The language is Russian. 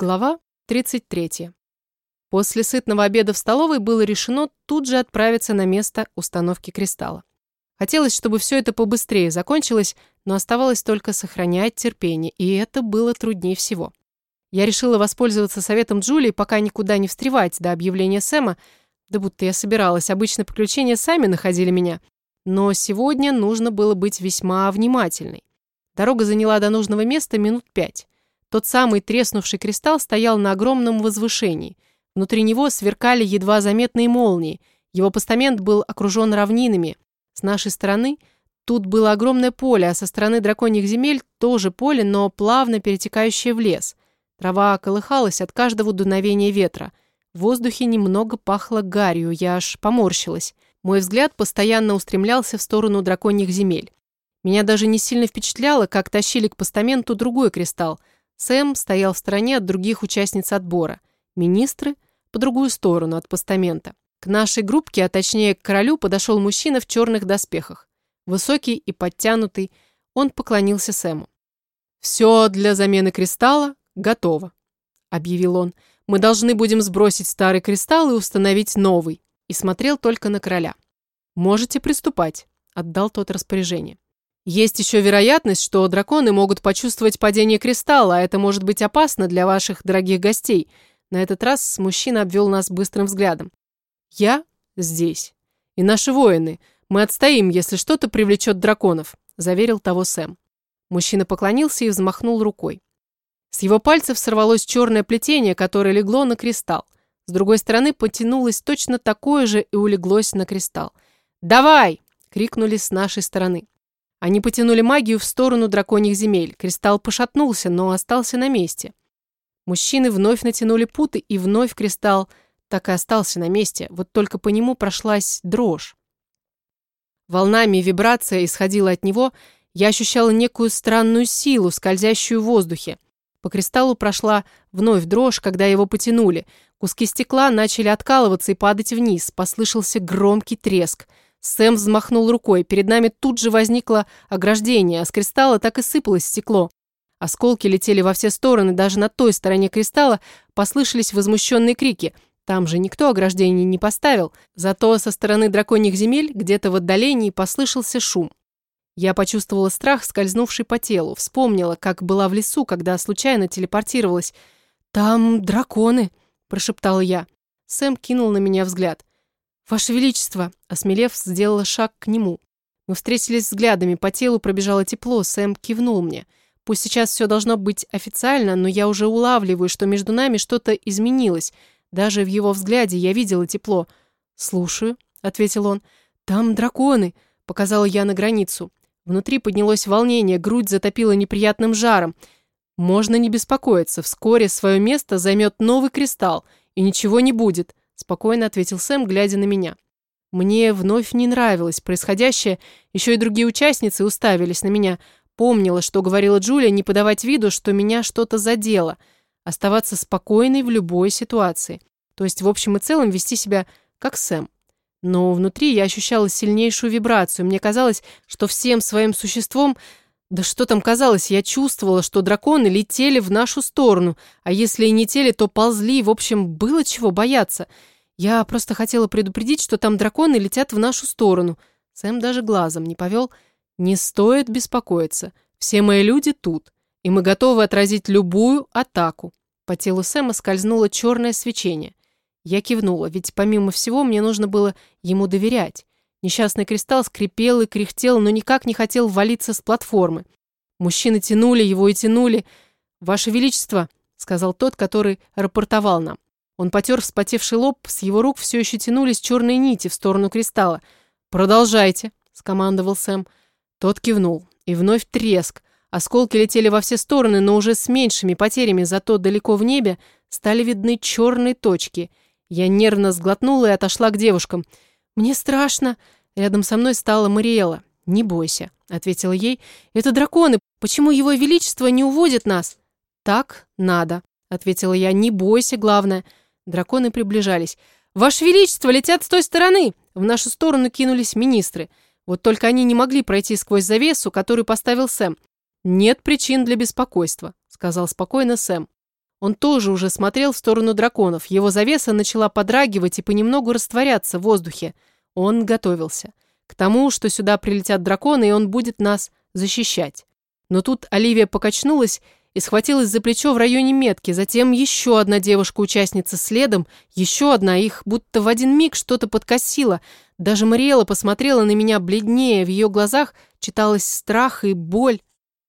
Глава 33. После сытного обеда в столовой было решено тут же отправиться на место установки кристалла. Хотелось, чтобы все это побыстрее закончилось, но оставалось только сохранять терпение, и это было труднее всего. Я решила воспользоваться советом Джулии, пока никуда не встревать до объявления Сэма, да будто я собиралась, обычно приключения сами находили меня. Но сегодня нужно было быть весьма внимательной. Дорога заняла до нужного места минут пять. Тот самый треснувший кристалл стоял на огромном возвышении. Внутри него сверкали едва заметные молнии. Его постамент был окружен равнинами. С нашей стороны тут было огромное поле, а со стороны драконьих земель тоже поле, но плавно перетекающее в лес. Трава колыхалась от каждого дуновения ветра. В воздухе немного пахло гарью, я аж поморщилась. Мой взгляд постоянно устремлялся в сторону драконьих земель. Меня даже не сильно впечатляло, как тащили к постаменту другой кристалл, Сэм стоял в стороне от других участниц отбора. Министры – по другую сторону от постамента. К нашей группке, а точнее к королю, подошел мужчина в черных доспехах. Высокий и подтянутый, он поклонился Сэму. «Все для замены кристалла готово», – объявил он. «Мы должны будем сбросить старый кристалл и установить новый». И смотрел только на короля. «Можете приступать», – отдал тот распоряжение. Есть еще вероятность, что драконы могут почувствовать падение кристалла, а это может быть опасно для ваших дорогих гостей. На этот раз мужчина обвел нас быстрым взглядом. Я здесь. И наши воины. Мы отстоим, если что-то привлечет драконов, заверил того Сэм. Мужчина поклонился и взмахнул рукой. С его пальцев сорвалось черное плетение, которое легло на кристалл. С другой стороны потянулось точно такое же и улеглось на кристалл. «Давай!» — крикнули с нашей стороны. Они потянули магию в сторону драконьих земель. Кристалл пошатнулся, но остался на месте. Мужчины вновь натянули путы, и вновь кристалл так и остался на месте, вот только по нему прошлась дрожь. Волнами вибрация исходила от него, я ощущала некую странную силу, скользящую в воздухе. По кристаллу прошла вновь дрожь, когда его потянули. Куски стекла начали откалываться и падать вниз. Послышался громкий треск – Сэм взмахнул рукой. Перед нами тут же возникло ограждение, а с кристалла так и сыпалось стекло. Осколки летели во все стороны, даже на той стороне кристалла послышались возмущенные крики. Там же никто ограждение не поставил, зато со стороны драконьих земель где-то в отдалении послышался шум. Я почувствовала страх, скользнувший по телу, вспомнила, как была в лесу, когда случайно телепортировалась. «Там драконы», – прошептала я. Сэм кинул на меня взгляд. «Ваше Величество!» Осмелев, сделала шаг к нему. Мы встретились взглядами, по телу пробежало тепло, Сэм кивнул мне. Пусть сейчас все должно быть официально, но я уже улавливаю, что между нами что-то изменилось. Даже в его взгляде я видела тепло. «Слушаю», — ответил он. «Там драконы», — показала я на границу. Внутри поднялось волнение, грудь затопила неприятным жаром. Можно не беспокоиться, вскоре свое место займет новый кристалл, и ничего не будет спокойно ответил Сэм, глядя на меня. Мне вновь не нравилось происходящее, еще и другие участницы уставились на меня. Помнила, что говорила Джулия, не подавать виду, что меня что-то задело. Оставаться спокойной в любой ситуации. То есть, в общем и целом, вести себя как Сэм. Но внутри я ощущала сильнейшую вибрацию. Мне казалось, что всем своим существом... Да что там казалось, я чувствовала, что драконы летели в нашу сторону, а если и не тели, то ползли, в общем, было чего бояться. Я просто хотела предупредить, что там драконы летят в нашу сторону. Сэм даже глазом не повел. Не стоит беспокоиться. Все мои люди тут, и мы готовы отразить любую атаку. По телу Сэма скользнуло черное свечение. Я кивнула, ведь помимо всего мне нужно было ему доверять. Несчастный кристалл скрипел и кряхтел, но никак не хотел валиться с платформы. Мужчины тянули его и тянули. «Ваше Величество», — сказал тот, который рапортовал нам, он потер вспотевший лоб, с его рук все еще тянулись черные нити в сторону кристалла. «Продолжайте», — скомандовал Сэм. Тот кивнул. И вновь треск. Осколки летели во все стороны, но уже с меньшими потерями, зато далеко в небе стали видны черные точки. Я нервно сглотнула и отошла к девушкам. «Мне страшно». Рядом со мной стала Мариэла. «Не бойся», — ответила ей. «Это драконы. Почему его величество не уводит нас?» «Так надо», — ответила я. «Не бойся, главное». Драконы приближались. «Ваше Величество, летят с той стороны!» В нашу сторону кинулись министры. Вот только они не могли пройти сквозь завесу, которую поставил Сэм. «Нет причин для беспокойства», — сказал спокойно Сэм. Он тоже уже смотрел в сторону драконов. Его завеса начала подрагивать и понемногу растворяться в воздухе. Он готовился. К тому, что сюда прилетят драконы, и он будет нас защищать. Но тут Оливия покачнулась и схватилась за плечо в районе метки, затем еще одна девушка-участница следом, еще одна, их будто в один миг что-то подкосило. Даже Мариэла посмотрела на меня бледнее, в ее глазах читалась страх и боль.